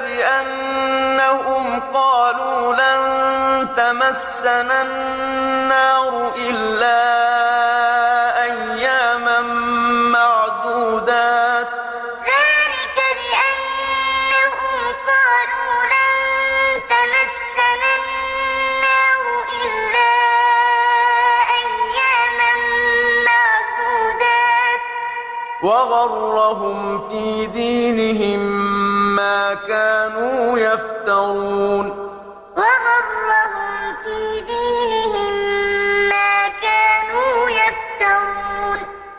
بأنهم قالوا لن تمسنا النار إلا أياما معدودات. ذلك بأنهم قالوا لن تمسنا النار إلا أياما معدودات. وغرهم في دينهم كانوا يفترون